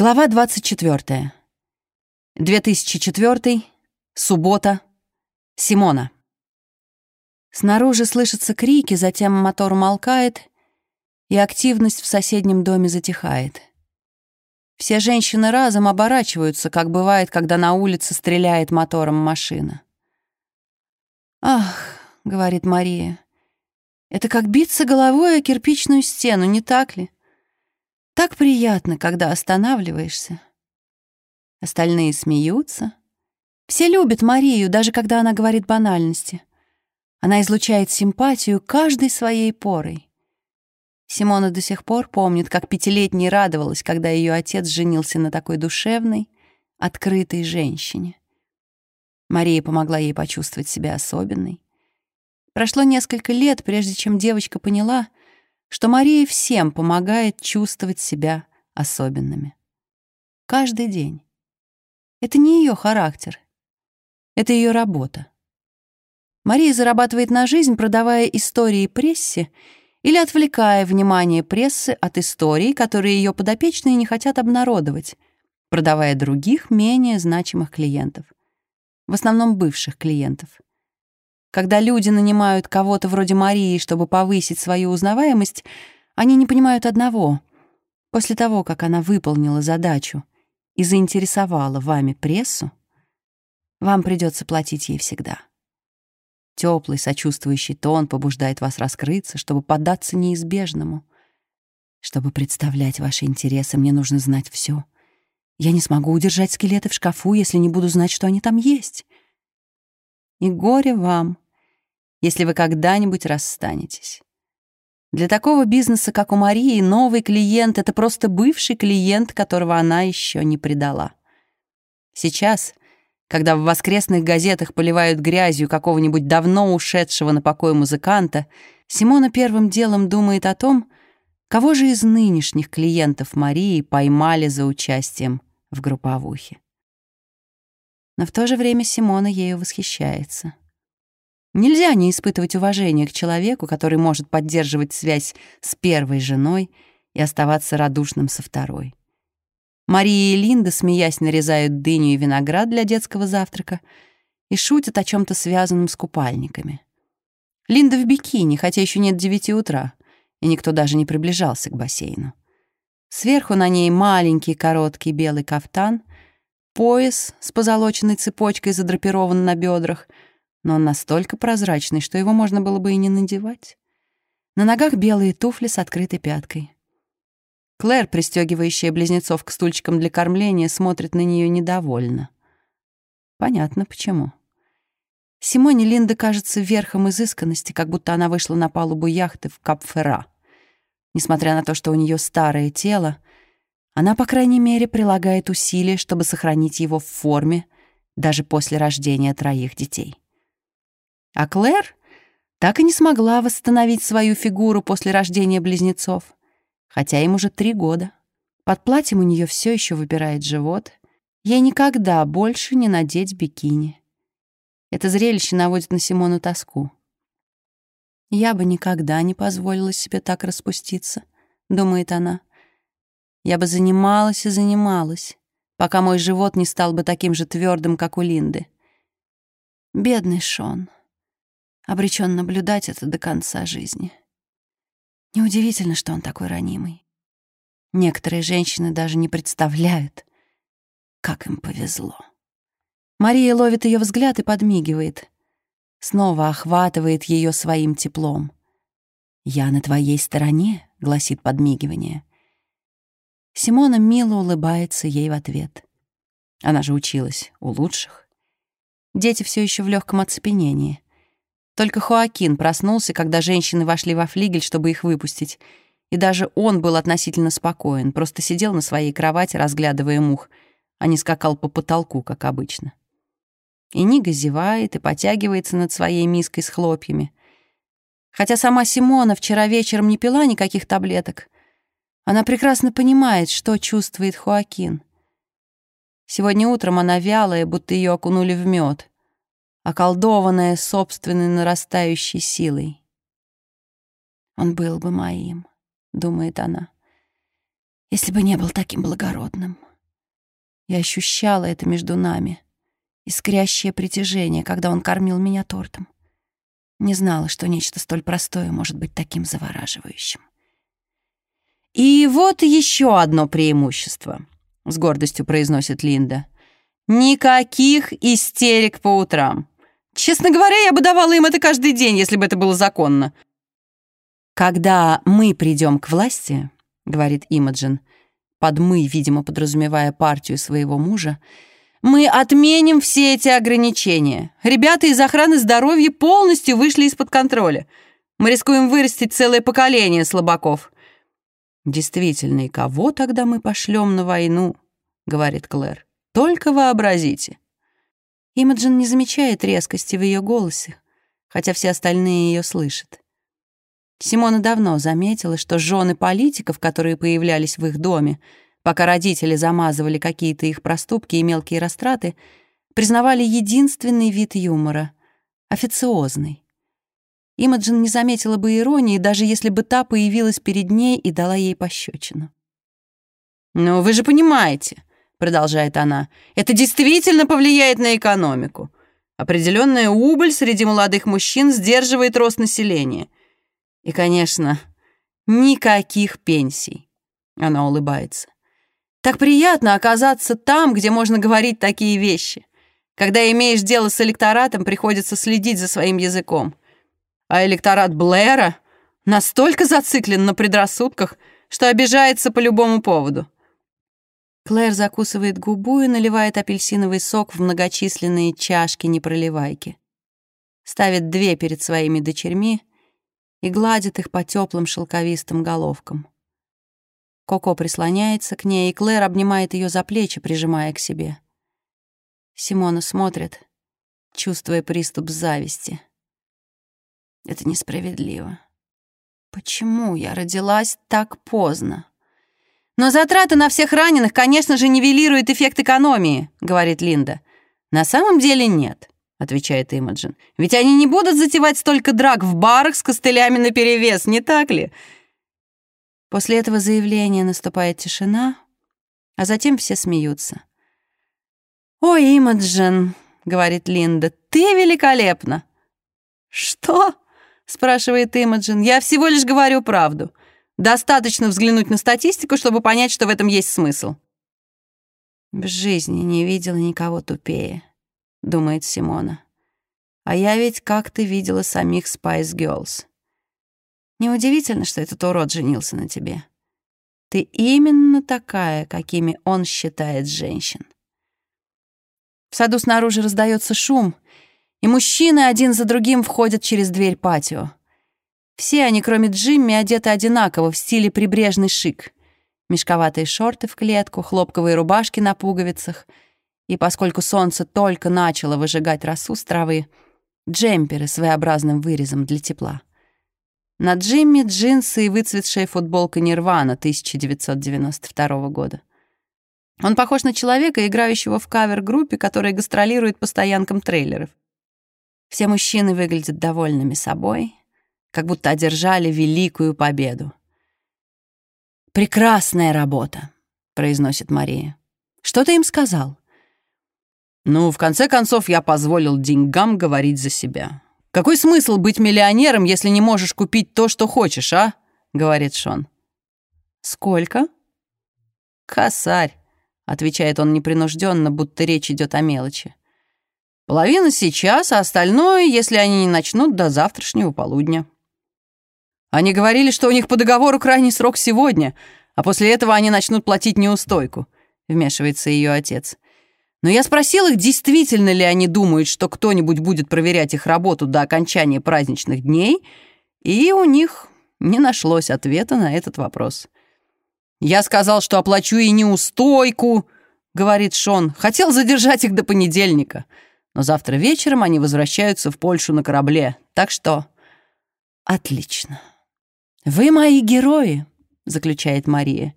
Глава 24. 2004. Суббота. Симона. Снаружи слышатся крики, затем мотор умолкает, и активность в соседнем доме затихает. Все женщины разом оборачиваются, как бывает, когда на улице стреляет мотором машина. «Ах», — говорит Мария, — «это как биться головой о кирпичную стену, не так ли? Так приятно, когда останавливаешься». Остальные смеются. Все любят Марию, даже когда она говорит банальности. Она излучает симпатию каждой своей порой. Симона до сих пор помнит, как пятилетней радовалась, когда ее отец женился на такой душевной, открытой женщине. Мария помогла ей почувствовать себя особенной. Прошло несколько лет, прежде чем девочка поняла, что Мария всем помогает чувствовать себя особенными. Каждый день. Это не ее характер. Это ее работа. Мария зарабатывает на жизнь, продавая истории прессе или отвлекая внимание прессы от историй, которые ее подопечные не хотят обнародовать, продавая других, менее значимых клиентов. В основном бывших клиентов. Когда люди нанимают кого-то вроде Марии, чтобы повысить свою узнаваемость, они не понимают одного. После того, как она выполнила задачу — и заинтересовала вами прессу, вам придется платить ей всегда. Теплый, сочувствующий тон побуждает вас раскрыться, чтобы поддаться неизбежному. Чтобы представлять ваши интересы, мне нужно знать все. Я не смогу удержать скелеты в шкафу, если не буду знать, что они там есть. И горе вам, если вы когда-нибудь расстанетесь. Для такого бизнеса, как у Марии, новый клиент — это просто бывший клиент, которого она еще не предала. Сейчас, когда в воскресных газетах поливают грязью какого-нибудь давно ушедшего на покой музыканта, Симона первым делом думает о том, кого же из нынешних клиентов Марии поймали за участием в групповухе. Но в то же время Симона ею восхищается — Нельзя не испытывать уважения к человеку, который может поддерживать связь с первой женой и оставаться радушным со второй. Мария и Линда, смеясь, нарезают дыню и виноград для детского завтрака и шутят о чем то связанном с купальниками. Линда в бикини, хотя еще нет девяти утра, и никто даже не приближался к бассейну. Сверху на ней маленький короткий белый кафтан, пояс с позолоченной цепочкой задрапирован на бедрах — но он настолько прозрачный, что его можно было бы и не надевать. На ногах белые туфли с открытой пяткой. Клэр, пристегивающая близнецов к стульчикам для кормления, смотрит на нее недовольно. Понятно, почему. Симоне Линда кажется верхом изысканности, как будто она вышла на палубу яхты в Капфера. Несмотря на то, что у нее старое тело, она, по крайней мере, прилагает усилия, чтобы сохранить его в форме даже после рождения троих детей. А Клэр так и не смогла восстановить свою фигуру после рождения близнецов, хотя им уже три года. Под платьем у нее все еще выпирает живот. Ей никогда больше не надеть бикини. Это зрелище наводит на Симону тоску. «Я бы никогда не позволила себе так распуститься», — думает она. «Я бы занималась и занималась, пока мой живот не стал бы таким же твердым, как у Линды. Бедный Шон» обречен наблюдать это до конца жизни. Неудивительно, что он такой ранимый. Некоторые женщины даже не представляют, как им повезло. Мария ловит ее взгляд и подмигивает. Снова охватывает ее своим теплом. «Я на твоей стороне», — гласит подмигивание. Симона мило улыбается ей в ответ. Она же училась у лучших. Дети все еще в легком оцепенении. Только Хоакин проснулся, когда женщины вошли во флигель, чтобы их выпустить. И даже он был относительно спокоен, просто сидел на своей кровати, разглядывая мух, а не скакал по потолку, как обычно. И Нига зевает и потягивается над своей миской с хлопьями. Хотя сама Симона вчера вечером не пила никаких таблеток, она прекрасно понимает, что чувствует Хоакин. Сегодня утром она вялая, будто ее окунули в мед околдованная собственной нарастающей силой. «Он был бы моим», — думает она, «если бы не был таким благородным». Я ощущала это между нами, искрящее притяжение, когда он кормил меня тортом. Не знала, что нечто столь простое может быть таким завораживающим. «И вот еще одно преимущество», — с гордостью произносит Линда. «Никаких истерик по утрам. Честно говоря, я бы давала им это каждый день, если бы это было законно». «Когда мы придем к власти», — говорит Имаджин, под «мы», видимо, подразумевая партию своего мужа, «мы отменим все эти ограничения. Ребята из охраны здоровья полностью вышли из-под контроля. Мы рискуем вырастить целое поколение слабаков». «Действительно, и кого тогда мы пошлем на войну?» — говорит Клэр. «Только вообразите». Имаджин не замечает резкости в ее голосе, хотя все остальные ее слышат. Симона давно заметила, что жены политиков, которые появлялись в их доме, пока родители замазывали какие-то их проступки и мелкие растраты, признавали единственный вид юмора — официозный. Имаджин не заметила бы иронии, даже если бы та появилась перед ней и дала ей пощечину. «Ну, вы же понимаете», — продолжает она, «это действительно повлияет на экономику. Определенная убыль среди молодых мужчин сдерживает рост населения. И, конечно, никаких пенсий». Она улыбается. «Так приятно оказаться там, где можно говорить такие вещи. Когда имеешь дело с электоратом, приходится следить за своим языком. А электорат Блэра настолько зациклен на предрассудках, что обижается по любому поводу». Клэр закусывает губу и наливает апельсиновый сок в многочисленные чашки-непроливайки. Ставит две перед своими дочерьми и гладит их по теплым шелковистым головкам. Коко прислоняется к ней, и Клэр обнимает ее за плечи, прижимая к себе. Симона смотрит, чувствуя приступ зависти. Это несправедливо. Почему я родилась так поздно? Но затраты на всех раненых, конечно же, нивелируют эффект экономии, говорит Линда. На самом деле нет. — отвечает Имаджин. «Ведь они не будут затевать столько драк в барах с костылями наперевес, не так ли?» После этого заявления наступает тишина, а затем все смеются. «Ой, Имаджин», — говорит Линда, — «ты великолепна!» «Что?» — спрашивает Имаджин. «Я всего лишь говорю правду. Достаточно взглянуть на статистику, чтобы понять, что в этом есть смысл». В жизни не видела никого тупее. — думает Симона. «А я ведь как-то видела самих Spice Girls. Неудивительно, что этот урод женился на тебе. Ты именно такая, какими он считает женщин». В саду снаружи раздается шум, и мужчины один за другим входят через дверь патио. Все они, кроме Джимми, одеты одинаково в стиле прибрежный шик. Мешковатые шорты в клетку, хлопковые рубашки на пуговицах — и поскольку солнце только начало выжигать росу с травы, джемперы с V-образным вырезом для тепла. На Джимми джинсы и выцветшая футболка Нирвана 1992 года. Он похож на человека, играющего в кавер-группе, которая гастролирует по стоянкам трейлеров. Все мужчины выглядят довольными собой, как будто одержали великую победу. «Прекрасная работа», — произносит Мария. «Что ты им сказал?» Ну, в конце концов, я позволил деньгам говорить за себя. «Какой смысл быть миллионером, если не можешь купить то, что хочешь, а?» — говорит Шон. «Сколько?» «Косарь», — отвечает он непринужденно, будто речь идет о мелочи. «Половина сейчас, а остальное, если они не начнут, до завтрашнего полудня». Они говорили, что у них по договору крайний срок сегодня, а после этого они начнут платить неустойку, — вмешивается ее отец. Но я спросил их, действительно ли они думают, что кто-нибудь будет проверять их работу до окончания праздничных дней, и у них не нашлось ответа на этот вопрос. «Я сказал, что оплачу и неустойку», — говорит Шон. «Хотел задержать их до понедельника, но завтра вечером они возвращаются в Польшу на корабле, так что...» «Отлично. Вы мои герои», — заключает Мария.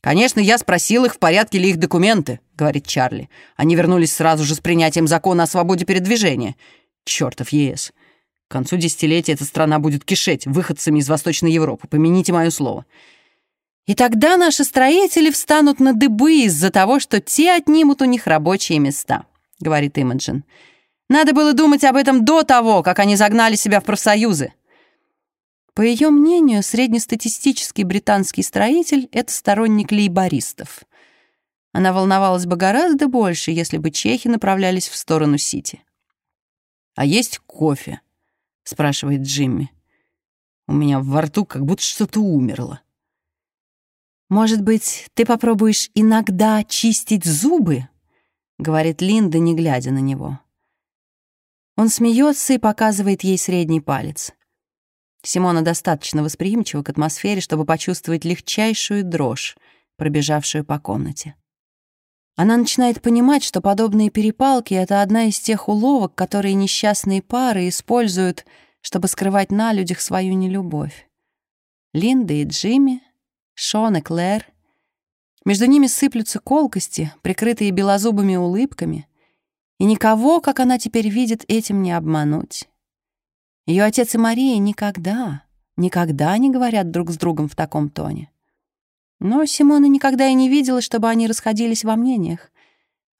«Конечно, я спросил их, в порядке ли их документы», — говорит Чарли. Они вернулись сразу же с принятием закона о свободе передвижения. Чёртов ЕС. К концу десятилетия эта страна будет кишеть выходцами из Восточной Европы. Помяните мое слово. И тогда наши строители встанут на дыбы из-за того, что те отнимут у них рабочие места, говорит Имаджин. Надо было думать об этом до того, как они загнали себя в профсоюзы. По ее мнению, среднестатистический британский строитель — это сторонник лейбористов. Она волновалась бы гораздо больше, если бы чехи направлялись в сторону Сити. «А есть кофе?» — спрашивает Джимми. «У меня во рту как будто что-то умерло». «Может быть, ты попробуешь иногда чистить зубы?» — говорит Линда, не глядя на него. Он смеется и показывает ей средний палец. Симона достаточно восприимчива к атмосфере, чтобы почувствовать легчайшую дрожь, пробежавшую по комнате. Она начинает понимать, что подобные перепалки — это одна из тех уловок, которые несчастные пары используют, чтобы скрывать на людях свою нелюбовь. Линда и Джимми Шон и Клэр. Между ними сыплются колкости, прикрытые белозубыми улыбками, и никого, как она теперь видит, этим не обмануть. Ее отец и Мария никогда, никогда не говорят друг с другом в таком тоне. Но Симона никогда и не видела, чтобы они расходились во мнениях.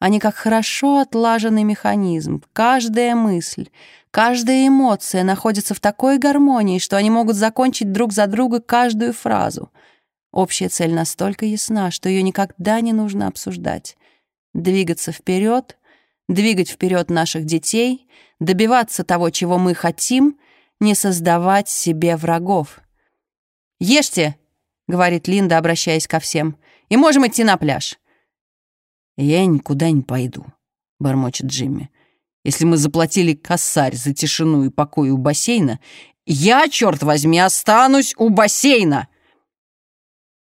Они как хорошо отлаженный механизм. Каждая мысль, каждая эмоция находится в такой гармонии, что они могут закончить друг за друга каждую фразу — Общая цель настолько ясна, что ее никогда не нужно обсуждать. Двигаться вперед, двигать вперед наших детей, добиваться того, чего мы хотим, не создавать себе врагов. «Ешьте!» — говорит Линда, обращаясь ко всем. «И можем идти на пляж». «Я никуда не пойду», — бормочет Джимми. «Если мы заплатили косарь за тишину и покой у бассейна, я, черт возьми, останусь у бассейна!»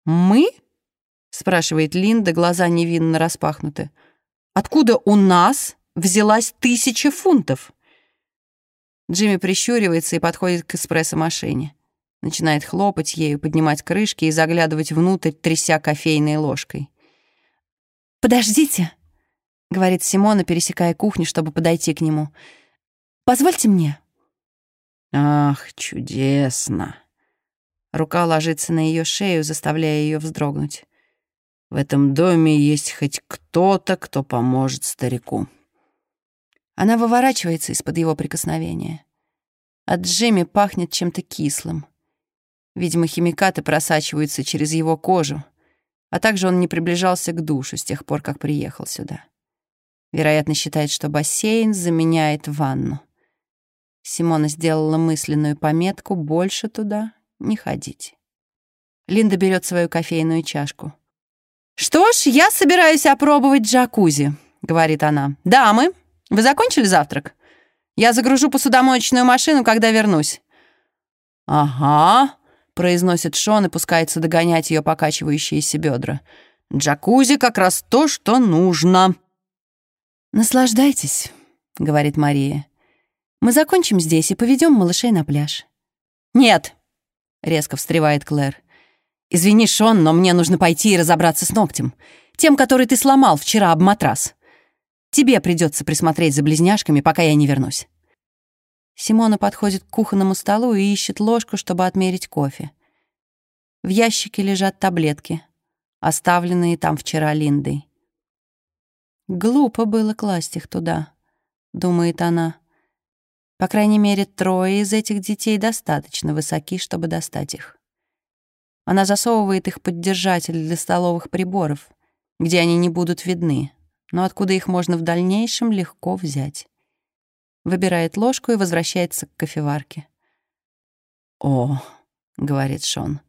«Мы?» — спрашивает Линда, глаза невинно распахнуты. «Откуда у нас взялась тысяча фунтов?» Джимми прищуривается и подходит к эспрессо-машине. Начинает хлопать ею, поднимать крышки и заглядывать внутрь, тряся кофейной ложкой. «Подождите», — говорит Симона, пересекая кухню, чтобы подойти к нему. «Позвольте мне». «Ах, чудесно!» Рука ложится на ее шею, заставляя ее вздрогнуть. В этом доме есть хоть кто-то, кто поможет старику. Она выворачивается из-под его прикосновения. От Джимми пахнет чем-то кислым. Видимо, химикаты просачиваются через его кожу, а также он не приближался к душу с тех пор, как приехал сюда. Вероятно, считает, что бассейн заменяет ванну. Симона сделала мысленную пометку «больше туда не ходить. Линда берет свою кофейную чашку. «Что ж, я собираюсь опробовать джакузи», — говорит она. «Дамы, вы закончили завтрак? Я загружу посудомоечную машину, когда вернусь». «Ага», — произносит Шон и пускается догонять ее покачивающиеся бедра. «Джакузи как раз то, что нужно». «Наслаждайтесь», — говорит Мария. «Мы закончим здесь и поведем малышей на пляж». «Нет», — резко встревает Клэр. «Извини, Шон, но мне нужно пойти и разобраться с ногтем. Тем, который ты сломал вчера об матрас. Тебе придется присмотреть за близняшками, пока я не вернусь». Симона подходит к кухонному столу и ищет ложку, чтобы отмерить кофе. В ящике лежат таблетки, оставленные там вчера Линдой. «Глупо было класть их туда», — думает она. По крайней мере, трое из этих детей достаточно высоки, чтобы достать их. Она засовывает их под держатель для столовых приборов, где они не будут видны, но откуда их можно в дальнейшем легко взять. Выбирает ложку и возвращается к кофеварке. «О», — говорит Шон.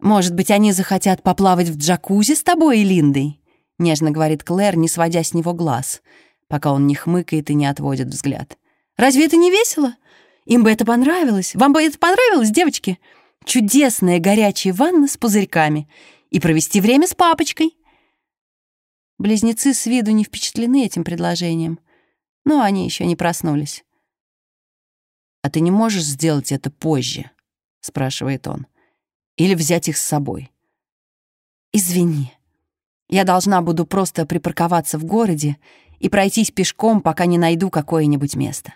«Может быть, они захотят поплавать в джакузи с тобой и Линдой?» — нежно говорит Клэр, не сводя с него глаз, пока он не хмыкает и не отводит взгляд. Разве это не весело? Им бы это понравилось. Вам бы это понравилось, девочки? Чудесная горячая ванна с пузырьками. И провести время с папочкой. Близнецы с виду не впечатлены этим предложением. Но они еще не проснулись. «А ты не можешь сделать это позже?» — спрашивает он. «Или взять их с собой?» «Извини. Я должна буду просто припарковаться в городе и пройтись пешком, пока не найду какое-нибудь место».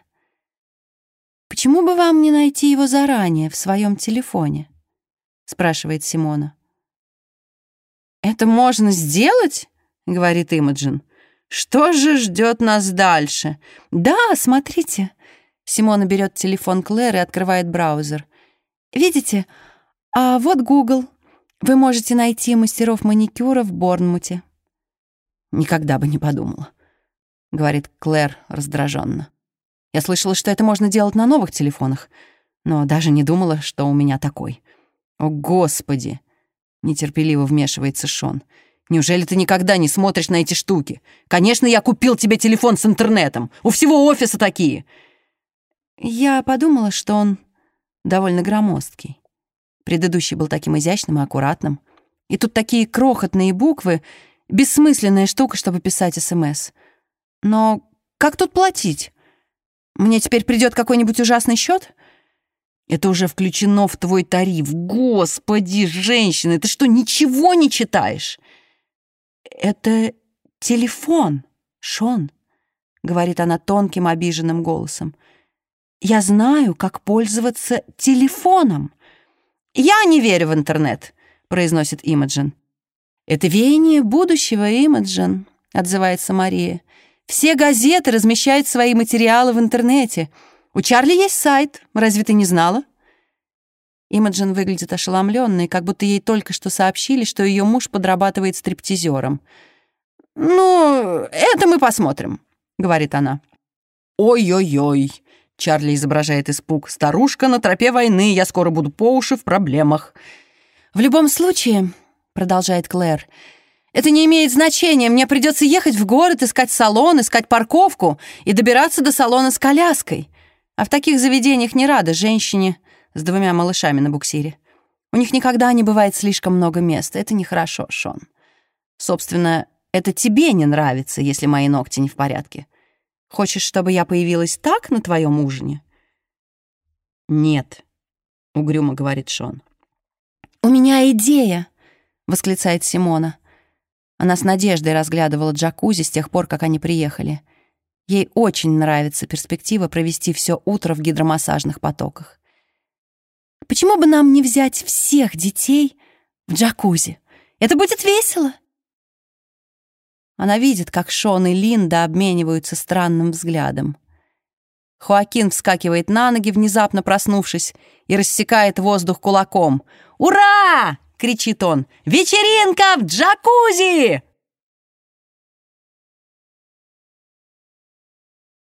«Почему бы вам не найти его заранее в своем телефоне?» — спрашивает Симона. «Это можно сделать?» — говорит Имаджин. «Что же ждет нас дальше?» «Да, смотрите». Симона берет телефон Клэр и открывает браузер. «Видите? А вот Google. Вы можете найти мастеров маникюра в Борнмуте». «Никогда бы не подумала», — говорит Клэр раздраженно. «Я слышала, что это можно делать на новых телефонах, но даже не думала, что у меня такой. О, Господи!» — нетерпеливо вмешивается Шон. «Неужели ты никогда не смотришь на эти штуки? Конечно, я купил тебе телефон с интернетом. У всего офиса такие!» Я подумала, что он довольно громоздкий. Предыдущий был таким изящным и аккуратным. И тут такие крохотные буквы, бессмысленная штука, чтобы писать СМС. Но как тут платить? Мне теперь придет какой-нибудь ужасный счет? Это уже включено в твой тариф. Господи, женщина, ты что, ничего не читаешь? Это телефон, Шон, говорит она тонким обиженным голосом. Я знаю, как пользоваться телефоном. Я не верю в интернет, произносит Имаджин. Это веяние будущего, Имаджин, отзывается Мария. Все газеты размещают свои материалы в интернете. У Чарли есть сайт, разве ты не знала? Имаджин выглядит ошеломленной, как будто ей только что сообщили, что ее муж подрабатывает стриптизером. «Ну, это мы посмотрим», — говорит она. «Ой-ой-ой», — Чарли изображает испуг. «Старушка на тропе войны, я скоро буду по уши в проблемах». «В любом случае», — продолжает Клэр, «это не имеет значения. Мне придется ехать в город, искать салон, искать парковку и добираться до салона с коляской. А в таких заведениях не рада женщине с двумя малышами на буксире. У них никогда не бывает слишком много места. Это нехорошо, Шон. Собственно, это тебе не нравится, если мои ногти не в порядке. Хочешь, чтобы я появилась так на твоем ужине? Нет, — угрюмо говорит Шон. «У меня идея!» — восклицает Симона. Она с надеждой разглядывала джакузи с тех пор, как они приехали. Ей очень нравится перспектива провести все утро в гидромассажных потоках. Почему бы нам не взять всех детей в джакузи? Это будет весело. Она видит, как Шон и Линда обмениваются странным взглядом. Хоакин вскакивает на ноги, внезапно проснувшись, и рассекает воздух кулаком. «Ура!» — кричит он. «Вечеринка в джакузи!»